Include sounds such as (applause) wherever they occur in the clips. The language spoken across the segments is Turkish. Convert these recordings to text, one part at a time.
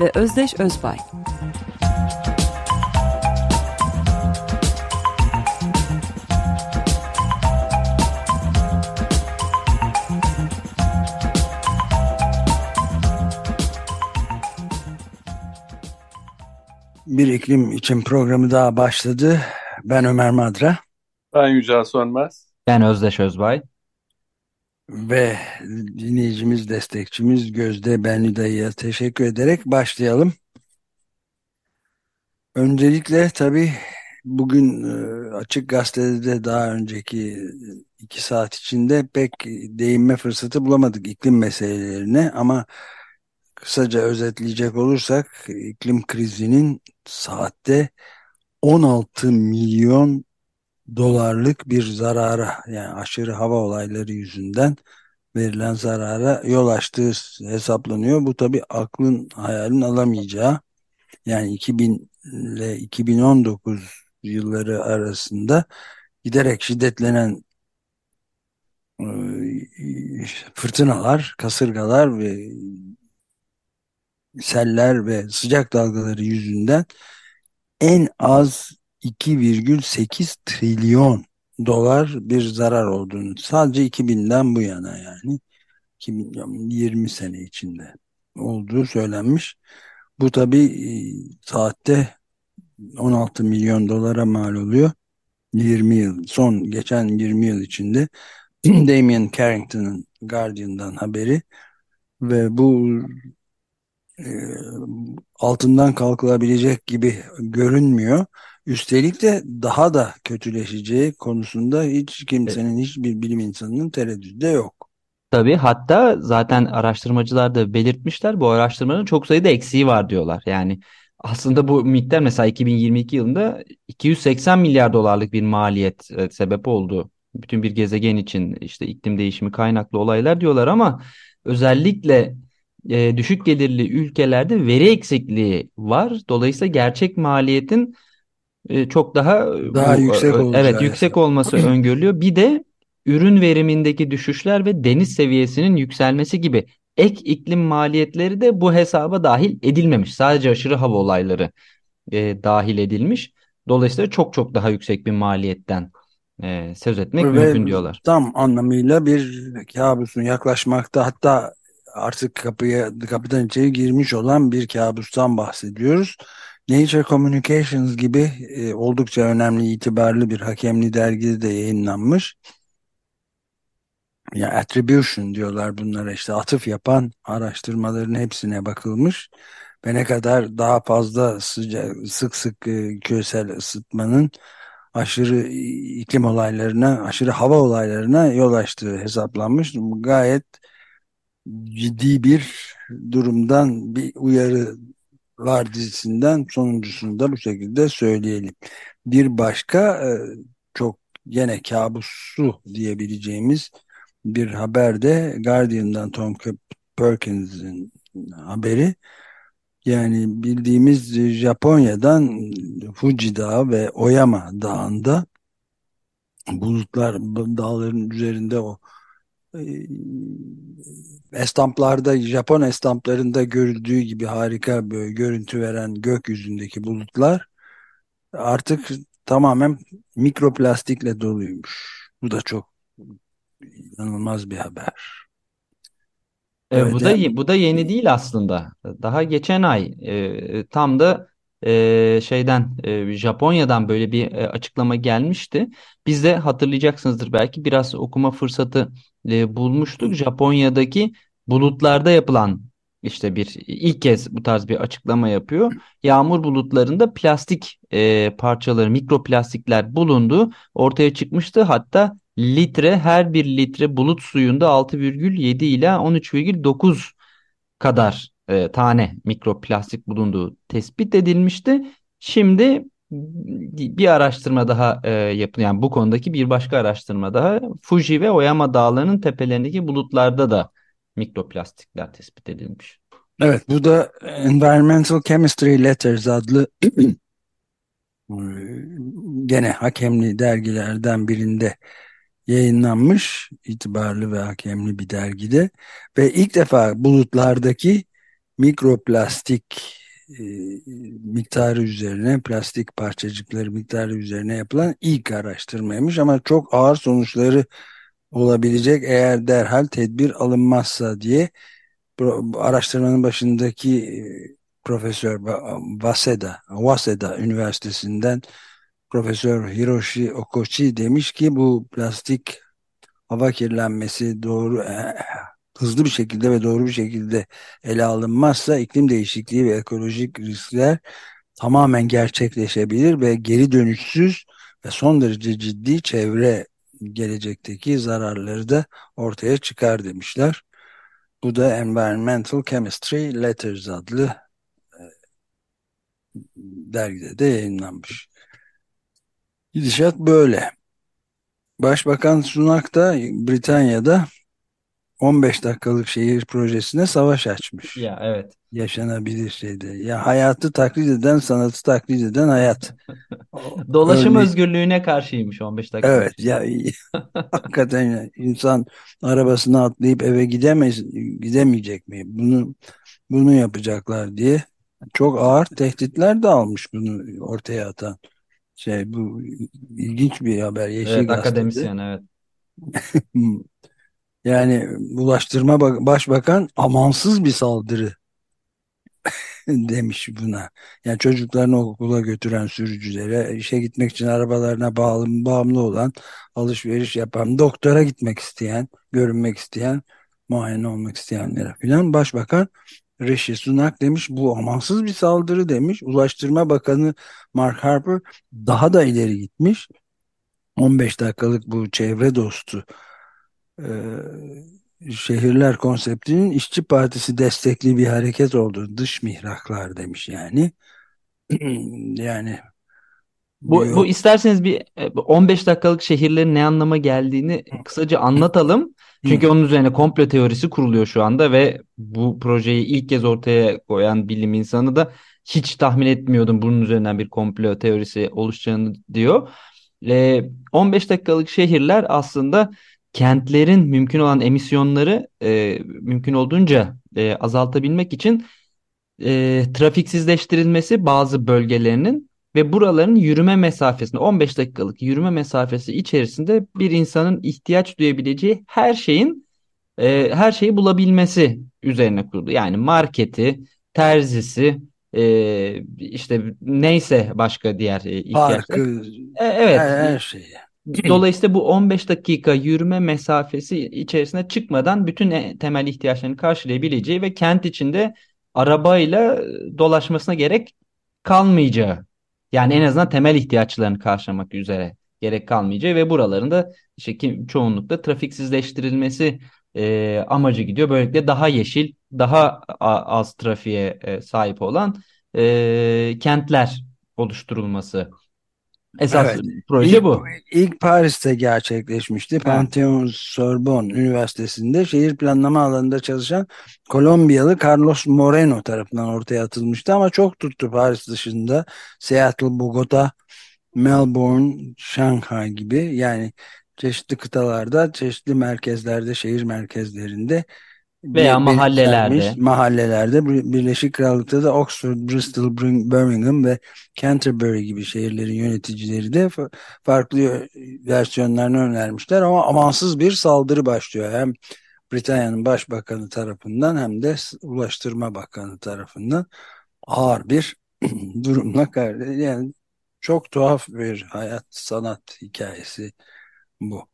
ve Özdeş Özbay. Bir iklim için programı daha başladı. Ben Ömer Madra. Ben Yücel Sönmez. Ben Özdeş Özbay. Ve dinleyicimiz, destekçimiz Gözde Benli Dayı'ya teşekkür ederek başlayalım. Öncelikle tabii bugün e, Açık Gazete'de de daha önceki iki saat içinde pek değinme fırsatı bulamadık iklim meselelerine ama kısaca özetleyecek olursak iklim krizinin saatte 16 milyon dolarlık bir zarara yani aşırı hava olayları yüzünden verilen zarara yol açtığı hesaplanıyor. Bu tabi aklın hayalin alamayacağı yani 2000 ile 2019 yılları arasında giderek şiddetlenen e, fırtınalar, kasırgalar ve seller ve sıcak dalgaları yüzünden en az 2,8 trilyon dolar bir zarar olduğunu sadece 2000'den bu yana yani 2020 sene içinde olduğu söylenmiş. Bu tabi e, saatte 16 milyon dolara mal oluyor. 20 yıl son geçen 20 yıl içinde (clears throat) Damien Carrington'ın Guardian'dan haberi ve bu e, altından kalkılabilecek gibi görünmüyor. Üstelik de daha da kötüleşeceği konusunda hiç kimsenin, hiçbir bilim insanının tereddüdü de yok. Tabii hatta zaten araştırmacılar da belirtmişler bu araştırmanın çok sayıda eksiği var diyorlar. Yani aslında bu miktar mesela 2022 yılında 280 milyar dolarlık bir maliyet e, sebep oldu. Bütün bir gezegen için işte iklim değişimi kaynaklı olaylar diyorlar ama özellikle e, düşük gelirli ülkelerde veri eksikliği var. Dolayısıyla gerçek maliyetin çok daha daha bu, yüksek e, evet yüksek olması (clears throat) öngörülüyor. Bir de ürün verimindeki düşüşler ve deniz seviyesinin yükselmesi gibi ek iklim maliyetleri de bu hesaba dahil edilmemiş. Sadece aşırı hava olayları e, dahil edilmiş. Dolayısıyla çok çok daha yüksek bir maliyetten e, söz etmek ve mümkün diyorlar. Tam anlamıyla bir kabusun yaklaşmakta hatta artık kapıya kapıdan içeri girmiş olan bir kabustan bahsediyoruz. Nature Communications gibi e, oldukça önemli, itibarlı bir hakemli dergide de yayınlanmış. Ya attribution diyorlar bunlara işte atıf yapan araştırmaların hepsine bakılmış ve ne kadar daha fazla sıcak, sık sık e, küresel ısıtmanın aşırı iklim olaylarına, aşırı hava olaylarına yol açtığı hesaplanmış. Gayet ciddi bir durumdan bir uyarılar dizisinden sonuncusunu da bu şekilde söyleyelim. Bir başka e, çok yine kabusu diyebileceğimiz bir haberde Guardian'dan Tom Perkins'in haberi yani bildiğimiz Japonya'dan Fuji Dağı ve Oyama Dağı'nda bulutlar dağların üzerinde o e, estamplarda Japon estamplarında görüldüğü gibi harika bir görüntü veren gökyüzündeki bulutlar artık tamamen mikroplastikle doluymuş. Bu da çok inanılmaz bir haber. Evet, bu da yani, bu da yeni değil aslında. Daha geçen ay e, tam da e, şeyden e, Japonya'dan böyle bir e, açıklama gelmişti. Biz de hatırlayacaksınızdır belki biraz okuma fırsatı e, bulmuştuk. Japonya'daki bulutlarda yapılan işte bir ilk kez bu tarz bir açıklama yapıyor. Yağmur bulutlarında plastik e, parçaları, mikroplastikler bulundu. Ortaya çıkmıştı. Hatta litre her bir litre bulut suyunda 6,7 ila 13,9 kadar e, tane mikroplastik bulunduğu tespit edilmişti. Şimdi bir araştırma daha e, yapılıyor. Yani bu konudaki bir başka araştırma daha Fuji ve Oyama dağlarının tepelerindeki bulutlarda da mikroplastikler tespit edilmiş. Evet bu da Environmental Chemistry Letters adlı (clears throat) gene hakemli dergilerden birinde yayınlanmış itibarlı ve hakemli bir dergide ve ilk defa bulutlardaki mikroplastik e, miktarı üzerine plastik parçacıkları miktarı üzerine yapılan ilk araştırmaymış. Ama çok ağır sonuçları olabilecek eğer derhal tedbir alınmazsa diye araştırmanın başındaki e, Profesör Waseda, Waseda Üniversitesi'nden Profesör Hiroshi Okochi demiş ki bu plastik hava kirlenmesi doğru e, hızlı bir şekilde ve doğru bir şekilde ele alınmazsa iklim değişikliği ve ekolojik riskler tamamen gerçekleşebilir ve geri dönüşsüz ve son derece ciddi çevre gelecekteki zararları da ortaya çıkar demişler. Bu da Environmental Chemistry Letters adlı e, dergide de yayınlanmış. Gidişat böyle. Başbakan Sunak da Britanya'da 15 dakikalık şehir projesine savaş açmış. Ya evet. Yaşanabilir şeyde. Ya hayatı taklit eden, sanatı taklit eden hayat. (laughs) Dolaşım Örneğin, özgürlüğüne karşıymış 15 dakika. Evet ya (laughs) hakikaten insan arabasına atlayıp eve gidemez gidemeyecek mi? Bunu bunu yapacaklar diye çok ağır tehditler de almış bunu ortaya atan. Şey bu ilginç bir haber. Yeşil evet, akademisyen evet. (laughs) Yani Ulaştırma Başbakan amansız bir saldırı (laughs) demiş buna. Yani çocuklarını okula götüren sürücülere, işe gitmek için arabalarına bağlı, bağımlı olan, alışveriş yapan, doktora gitmek isteyen, görünmek isteyen, muayene olmak isteyenlere filan Başbakan Rishi Sunak demiş bu amansız bir saldırı demiş. Ulaştırma Bakanı Mark Harper daha da ileri gitmiş. 15 dakikalık bu çevre dostu e, şehirler konseptinin işçi partisi destekli bir hareket oldu. Dış mihraklar demiş yani. (clears throat) yani bu, bu isterseniz bir 15 e, dakikalık şehirlerin ne anlama geldiğini kısaca anlatalım. Çünkü onun üzerine komplo teorisi kuruluyor şu anda ve bu projeyi ilk kez ortaya koyan bilim insanı da hiç tahmin etmiyordum bunun üzerinden bir komplo teorisi oluşacağını diyor. 15 dakikalık şehirler aslında kentlerin mümkün olan emisyonları e, mümkün olduğunca e, azaltabilmek için e, trafiksizleştirilmesi bazı bölgelerinin ve buraların yürüme mesafesinde 15 dakikalık yürüme mesafesi içerisinde bir insanın ihtiyaç duyabileceği her şeyin e, her şeyi bulabilmesi üzerine kuruldu. Yani marketi, terzisi, e, işte neyse başka diğer e, ihtiyaçlar. Parkı, e, evet. Her şeyi. (clears throat) Dolayısıyla bu 15 dakika yürüme mesafesi içerisine çıkmadan bütün e, temel ihtiyaçlarını karşılayabileceği ve kent içinde arabayla e, dolaşmasına gerek kalmayacağı. Yani en azından temel ihtiyaçlarını karşılamak üzere gerek kalmayacağı ve buralarında işte çoğunlukla trafiksizleştirilmesi e, amacı gidiyor. Böylelikle daha yeşil, daha az trafiğe e, sahip olan e, kentler oluşturulması Esas evet. proje ilk, bu. İlk Paris'te gerçekleşmişti. Pantheon Sorbonne Üniversitesi'nde şehir planlama alanında çalışan Kolombiyalı Carlos Moreno tarafından ortaya atılmıştı ama çok tuttu Paris dışında. Seattle, Bogota, Melbourne, Shanghai gibi yani çeşitli kıtalarda, çeşitli merkezlerde, şehir merkezlerinde veya mahallelerde. Mahallelerde Birleşik Krallık'ta da Oxford, Bristol, Birmingham ve Canterbury gibi şehirlerin yöneticileri de farklı versiyonlarını önermişler ama amansız bir saldırı başlıyor. Hem Britanya'nın başbakanı tarafından hem de Ulaştırma Bakanı tarafından ağır bir (clears throat) durumla yani çok tuhaf bir hayat sanat hikayesi bu.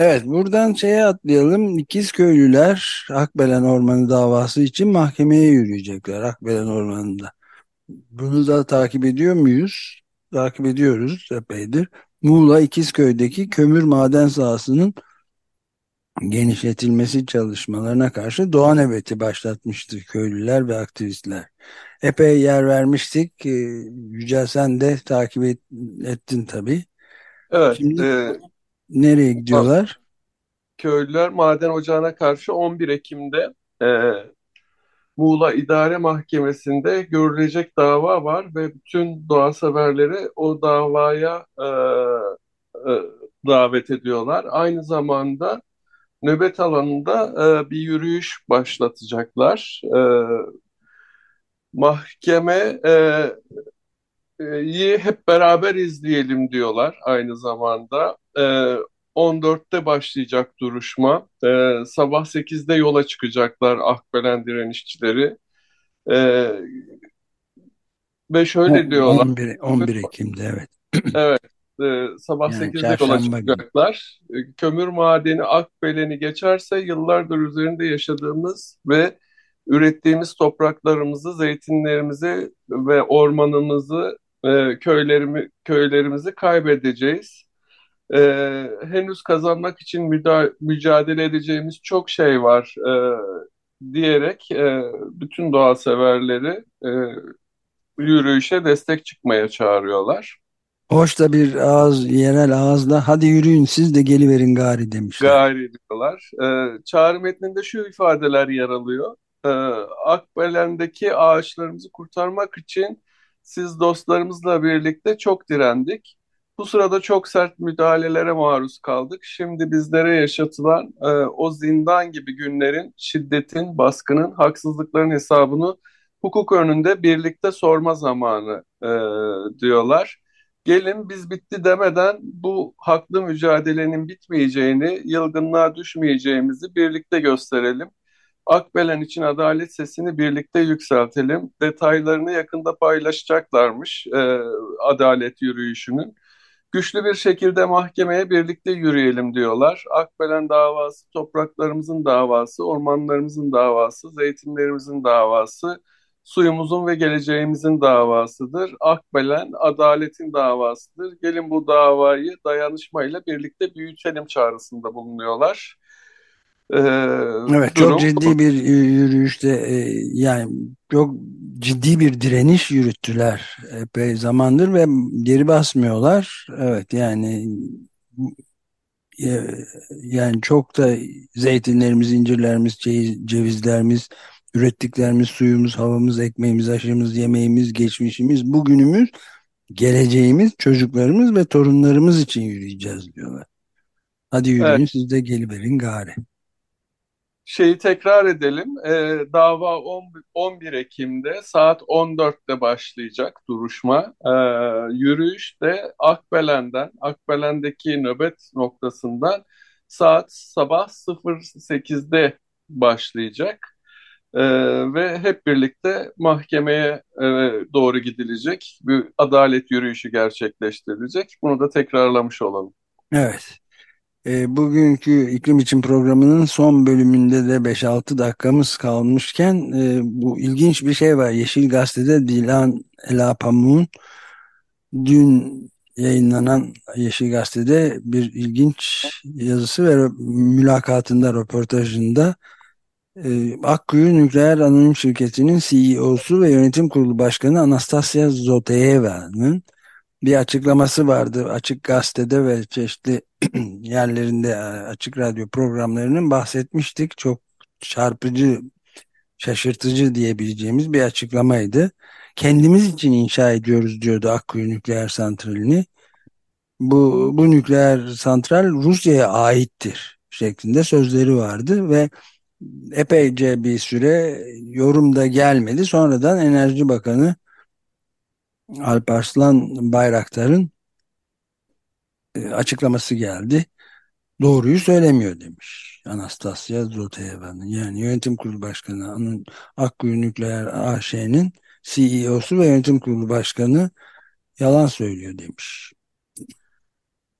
Evet buradan şeye atlayalım. İkizköylüler Akbelen Ormanı davası için mahkemeye yürüyecekler Akbelen Ormanı'nda. Bunu da takip ediyor muyuz? Takip ediyoruz epeydir. Muğla İkizköy'deki kömür maden sahasının genişletilmesi çalışmalarına karşı doğa nöbeti başlatmıştı köylüler ve aktivistler. Epey yer vermiştik. Ee, Yücel sen de takip et, ettin tabii. Evet. Şimdi e, nereye gidiyorlar? köylüler maden ocağına karşı 11 Ekim'de e, Muğla İdare Mahkemesi'nde görülecek dava var ve bütün doğa severleri o davaya e, e, davet ediyorlar. Aynı zamanda nöbet alanında e, bir yürüyüş başlatacaklar. E, mahkeme e, iyi hep beraber izleyelim diyorlar aynı zamanda. Ee, 14'te başlayacak duruşma. Ee, sabah 8'de yola çıkacaklar Akbelen direnişçileri. Ee, ve şöyle diyorlar. 11, 11 Ekim'de evet. (clears throat) Evet. e, sabah Yani 8'de yola çıkacaklar. E, Kömür madeni Akbelen'i geçerse yıllardır üzerinde yaşadığımız ve ürettiğimiz topraklarımızı, zeytinlerimizi ve ormanımızı, e, köylerimi, köylerimizi kaybedeceğiz. E, henüz kazanmak için müda- mücadele edeceğimiz çok şey var e, diyerek e, bütün doğa severleri e, yürüyüşe destek çıkmaya çağırıyorlar. Hoş da bir ağız, yerel ağızla hadi yürüyün siz de geliverin gari demişler. Gayri diyorlar. Ee, çağrı metninde şu ifadeler yer alıyor. Ee, Akbelen'deki ağaçlarımızı kurtarmak için siz dostlarımızla birlikte çok direndik. Bu sırada çok sert müdahalelere maruz kaldık. Şimdi bizlere yaşatılan e, o zindan gibi günlerin, şiddetin, baskının, haksızlıkların hesabını hukuk önünde birlikte sorma zamanı e, diyorlar. Gelin biz bitti demeden bu haklı mücadelenin bitmeyeceğini, yılgınlığa düşmeyeceğimizi birlikte gösterelim. Akbelen için adalet sesini birlikte yükseltelim. Detaylarını yakında paylaşacaklarmış e, adalet yürüyüşünün. Güçlü bir şekilde mahkemeye birlikte yürüyelim diyorlar. Akbelen davası, topraklarımızın davası, ormanlarımızın davası, zeytinlerimizin davası, suyumuzun ve geleceğimizin davasıdır. Akbelen adaletin davasıdır. Gelin bu davayı dayanışmayla birlikte büyütelim çağrısında bulunuyorlar. Ee, Evet durum çok ciddi bir yürüyüşte e, yani çok ciddi bir direniş yürüttüler epey zamandır ve geri basmıyorlar. Evet yani e, yani çok da zeytinlerimiz, incirlerimiz, ceviz- cevizlerimiz, ürettiklerimiz, suyumuz, havamız, ekmeğimiz, aşımız, yemeğimiz, geçmişimiz, bugünümüz, geleceğimiz, çocuklarımız ve torunlarımız için yürüyeceğiz diyorlar. Hadi yürüyün Evet. siz de geliverin gari. Şeyi tekrar edelim. Ee, dava 10 11 Ekim'de saat 14'te başlayacak duruşma. Ee, yürüyüş de Akbelen'den, Akbelen'deki nöbet noktasından saat sabah 08'de başlayacak. Ee, ve hep birlikte mahkemeye e, doğru gidilecek. Bir adalet yürüyüşü gerçekleştirilecek. Bunu da tekrarlamış olalım. Evet. E, bugünkü iklim için programının son bölümünde de 5-6 dakikamız kalmışken e, bu ilginç bir şey var. Yeşil Gazete'de Dilan Ela Pamuk'un dün yayınlanan Yeşil Gazete'de bir ilginç yazısı ve mülakatında, röportajında e, Akkuyu Nükleer Anonim Şirketi'nin CEO'su ve Yönetim Kurulu Başkanı Anastasia Zoteyeva'nın bir açıklaması vardı Açık Gazete'de ve çeşitli (clears throat) yerlerinde açık radyo programlarının bahsetmiştik. Çok çarpıcı, şaşırtıcı diyebileceğimiz bir açıklamaydı. Kendimiz için inşa ediyoruz diyordu Akkuyu Nükleer Santrali'ni. Bu, bu nükleer santral Rusya'ya aittir şeklinde sözleri vardı ve epeyce bir süre yorum da gelmedi. Sonradan Enerji Bakanı Alparslan Bayraktar'ın e, açıklaması geldi. Doğruyu söylemiyor demiş Anastasia Zoteyeva'nın. Yani yönetim kurulu başkanı Akkuyu Nükleer AŞ'nin CEO'su ve yönetim kurulu başkanı yalan söylüyor demiş.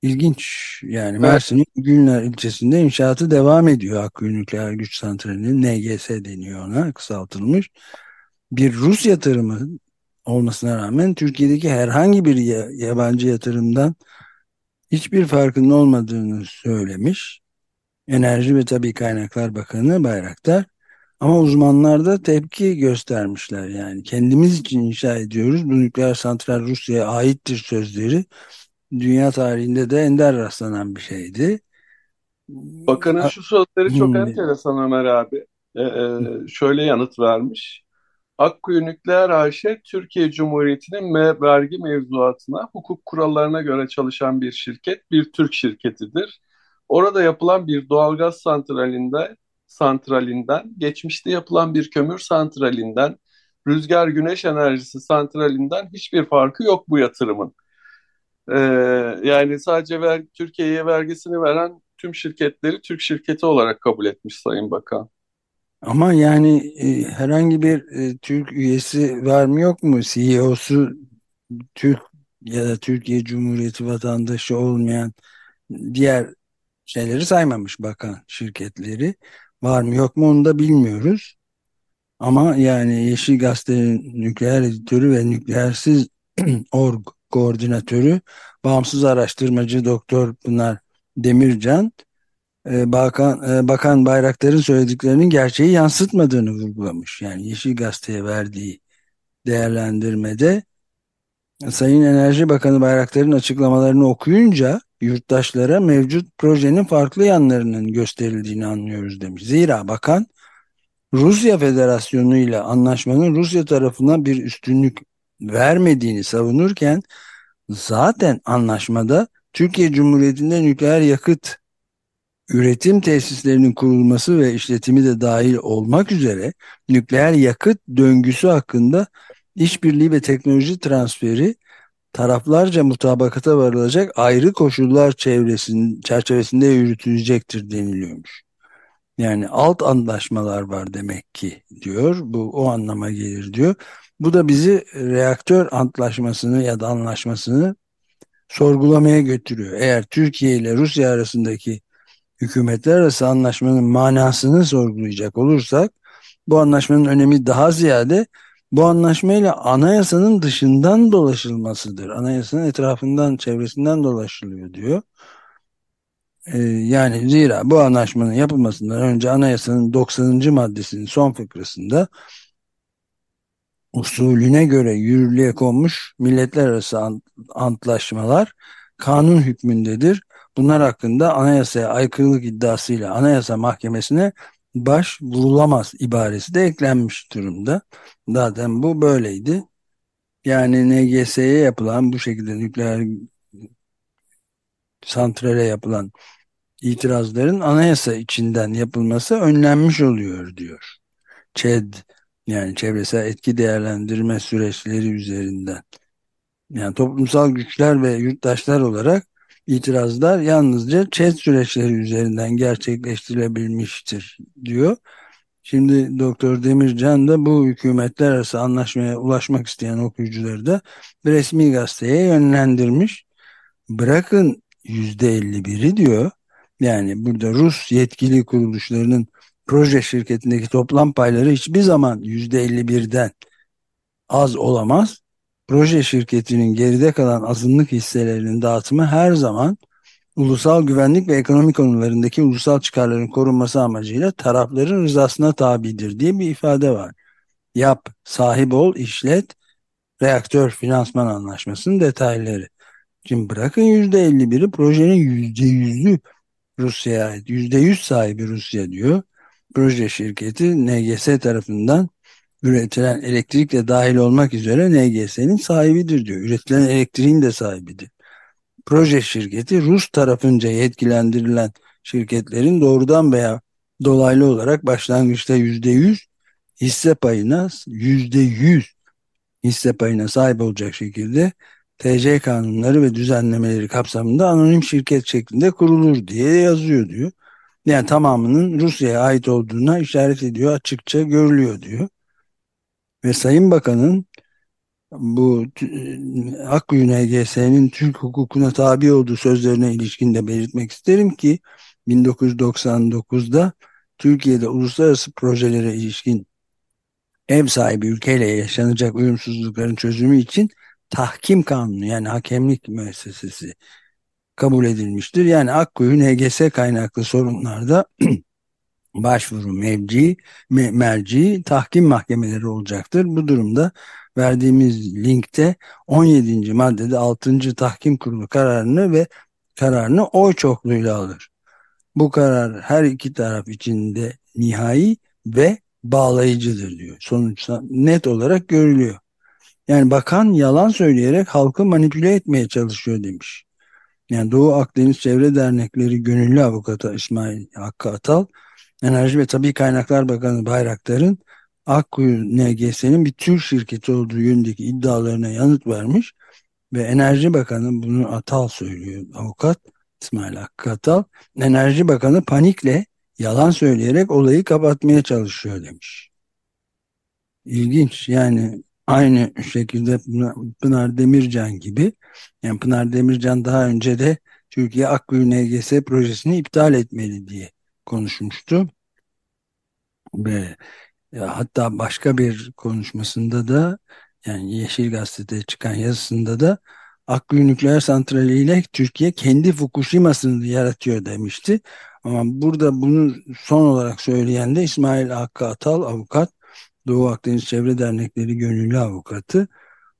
İlginç yani Evet. Mersin'in Gülnar ilçesinde inşaatı devam ediyor Akkuyu Nükleer Güç Santrali'nin NGS deniyor ona kısaltılmış. Bir Rus yatırımı olmasına rağmen Türkiye'deki herhangi bir ya- yabancı yatırımdan hiçbir farkının olmadığını söylemiş. Enerji ve Tabii Kaynaklar Bakanı Bayraktar. Ama uzmanlar da tepki göstermişler yani kendimiz için inşa ediyoruz. Bu nükleer santral Rusya'ya aittir sözleri dünya tarihinde de ender rastlanan bir şeydi. Bakanın şu sözleri çok hmm. enteresan Ömer abi. Ee, şöyle yanıt vermiş. Akkuyu Nükleer AŞ, Türkiye Cumhuriyeti'nin vergi mevzuatına, hukuk kurallarına göre çalışan bir şirket, bir Türk şirketidir. Orada yapılan bir doğalgaz santralinde, santralinden, geçmişte yapılan bir kömür santralinden, rüzgar güneş enerjisi santralinden hiçbir farkı yok bu yatırımın. Ee, yani sadece ver, Türkiye'ye vergisini veren tüm şirketleri Türk şirketi olarak kabul etmiş Sayın Bakan. Ama yani e, herhangi bir e, Türk üyesi var mı yok mu? CEO'su Türk ya da Türkiye Cumhuriyeti vatandaşı olmayan diğer şeyleri saymamış bakan şirketleri. Var mı yok mu onu da bilmiyoruz. Ama yani Yeşil Gazete'nin nükleer editörü ve nükleersiz (clears throat) org koordinatörü bağımsız araştırmacı Doktor Pınar Demircan Bakan, e, Bakan Bayraktar'ın söylediklerinin gerçeği yansıtmadığını vurgulamış. Yani Yeşil Gazete'ye verdiği değerlendirmede Sayın Enerji Bakanı Bayraktar'ın açıklamalarını okuyunca yurttaşlara mevcut projenin farklı yanlarının gösterildiğini anlıyoruz demiş. Zira bakan Rusya Federasyonu ile anlaşmanın Rusya tarafına bir üstünlük vermediğini savunurken zaten anlaşmada Türkiye Cumhuriyeti'nde nükleer yakıt üretim tesislerinin kurulması ve işletimi de dahil olmak üzere nükleer yakıt döngüsü hakkında işbirliği ve teknoloji transferi taraflarca mutabakata varılacak ayrı koşullar çevresinin, çerçevesinde yürütülecektir deniliyormuş. Yani alt anlaşmalar var demek ki diyor. Bu o anlama gelir diyor. Bu da bizi reaktör antlaşmasını ya da anlaşmasını sorgulamaya götürüyor. Eğer Türkiye ile Rusya arasındaki hükümetler arası anlaşmanın manasını sorgulayacak olursak bu anlaşmanın önemi daha ziyade bu anlaşmayla anayasanın dışından dolaşılmasıdır. Anayasanın etrafından, çevresinden dolaşılıyor diyor. Ee, yani zira bu anlaşmanın yapılmasından önce anayasanın 90. maddesinin son fıkrasında usulüne göre yürürlüğe konmuş milletler arası antlaşmalar kanun hükmündedir. Bunlar hakkında anayasaya aykırılık iddiasıyla anayasa mahkemesine baş vurulamaz ibaresi de eklenmiş durumda. Zaten bu böyleydi. Yani NGS'ye yapılan bu şekilde nükleer santrale yapılan itirazların anayasa içinden yapılması önlenmiş oluyor diyor. ÇED yani çevresel etki değerlendirme süreçleri üzerinden. Yani toplumsal güçler ve yurttaşlar olarak itirazlar yalnızca ÇED süreçleri üzerinden gerçekleştirilebilmiştir diyor. Şimdi Doktor Demircan da bu hükümetler arası anlaşmaya ulaşmak isteyen okuyucuları da resmi gazeteye yönlendirmiş. Bırakın %51'i diyor. Yani burada Rus yetkili kuruluşlarının proje şirketindeki toplam payları hiçbir zaman %51'den az olamaz. Proje şirketinin geride kalan azınlık hisselerinin dağıtımı her zaman ulusal güvenlik ve ekonomi konularındaki ulusal çıkarların korunması amacıyla tarafların rızasına tabidir diye bir ifade var. Yap, sahip ol, işlet, reaktör finansman anlaşmasının detayları. Şimdi bırakın %51'i projenin %100'ü Rusya'ya ait. %100 sahibi Rusya diyor. Proje şirketi NGS tarafından üretilen elektrikle dahil olmak üzere NGS'nin sahibidir diyor. Üretilen elektriğin de sahibidir. Proje şirketi Rus tarafınca yetkilendirilen şirketlerin doğrudan veya dolaylı olarak başlangıçta %100 hisse payına %100 hisse payına sahip olacak şekilde TC kanunları ve düzenlemeleri kapsamında anonim şirket şeklinde kurulur diye yazıyor diyor. Yani tamamının Rusya'ya ait olduğuna işaret ediyor, açıkça görülüyor diyor. Ve Sayın Bakan'ın bu Akkuyu NGS'nin Türk hukukuna tabi olduğu sözlerine ilişkin de belirtmek isterim ki 1999'da Türkiye'de uluslararası projelere ilişkin ev sahibi ülkeyle yaşanacak uyumsuzlukların çözümü için tahkim kanunu yani hakemlik müessesesi kabul edilmiştir. Yani Akkuyu NGS kaynaklı sorunlarda (clears throat) başvuru mevci, me, merci tahkim mahkemeleri olacaktır. Bu durumda verdiğimiz linkte 17. maddede 6. tahkim kurulu kararını ve kararını oy çokluğuyla alır. Bu karar her iki taraf içinde nihai ve bağlayıcıdır diyor. Sonuçta net olarak görülüyor. Yani bakan yalan söyleyerek halkı manipüle etmeye çalışıyor demiş. Yani Doğu Akdeniz Çevre Dernekleri Gönüllü Avukatı İsmail Hakkı Atal, Enerji ve Tabi Kaynaklar Bakanı Bayraktar'ın Akkuyu NGS'nin bir tür şirketi olduğu yönündeki iddialarına yanıt vermiş ve Enerji Bakanı bunu Atal söylüyor avukat İsmail Hakkı Atal. Enerji Bakanı panikle yalan söyleyerek olayı kapatmaya çalışıyor demiş. İlginç yani aynı şekilde Pınar Demircan gibi yani Pınar Demircan daha önce de Türkiye Akkuyu NGS projesini iptal etmeli diye konuşmuştu. Ve ya hatta başka bir konuşmasında da yani Yeşil Gazete'de çıkan yazısında da Akkuyu Nükleer Santrali ile Türkiye kendi Fukushima'sını yaratıyor demişti. Ama burada bunu son olarak söyleyen de İsmail Hakkı Atal avukat Doğu Akdeniz Çevre Dernekleri Gönüllü Avukatı.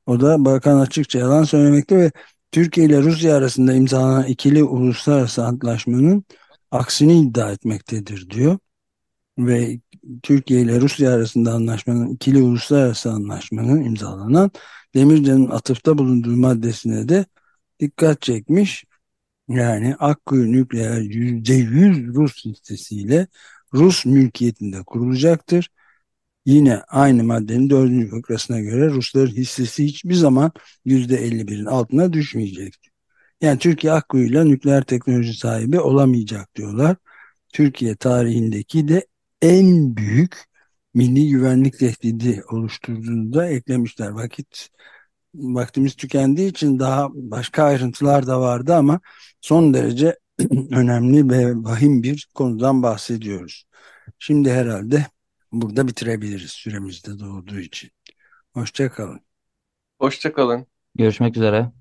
O da bakan açıkça yalan söylemekte ve Türkiye ile Rusya arasında imzalanan ikili uluslararası antlaşmanın aksini iddia etmektedir diyor. Ve Türkiye ile Rusya arasında anlaşmanın ikili uluslararası anlaşmanın imzalanan Demircan'ın atıfta bulunduğu maddesine de dikkat çekmiş. Yani Akkuyu nükleer %100 Rus hissesiyle Rus mülkiyetinde kurulacaktır. Yine aynı maddenin dördüncü fıkrasına göre Rusların hissesi hiçbir zaman %51'in altına düşmeyecektir. Yani Türkiye Akkuyu'yla nükleer teknoloji sahibi olamayacak diyorlar. Türkiye tarihindeki de en büyük milli güvenlik tehdidi oluşturduğunu da eklemişler. Vakit vaktimiz tükendiği için daha başka ayrıntılar da vardı ama son derece (clears throat) önemli ve vahim bir konudan bahsediyoruz. Şimdi herhalde burada bitirebiliriz süremizde doğduğu için. Hoşçakalın. Hoşçakalın. Görüşmek üzere.